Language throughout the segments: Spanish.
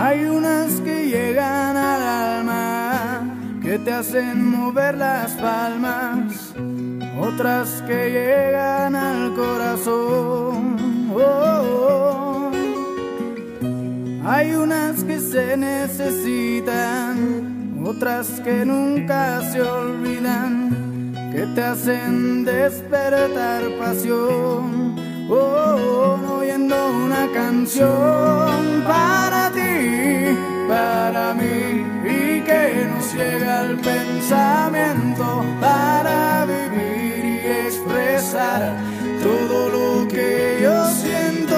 Hay unas que llegan al alma, que te hacen mover las palmas, otras que llegan al corazón. Oh, oh. oh. Hay unas que se necesitan, otras que nunca se olvidan, que te hacen despertar pasión, oh, oh, oh oyendo una canción. Llega al pensamiento para vivir y expresar todo lo que yo siento.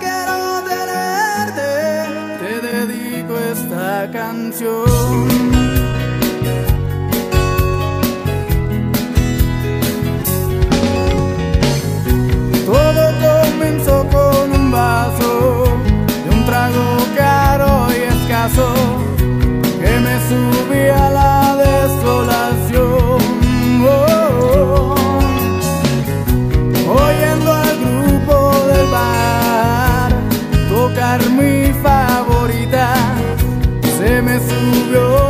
Quiero tenerte, te dedico esta canción. Mi favorita, se me subió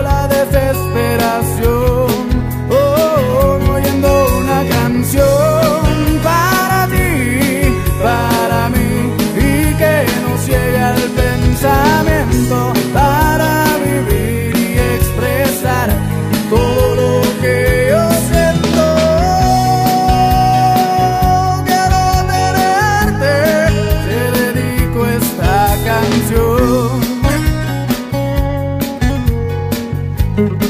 esta canción.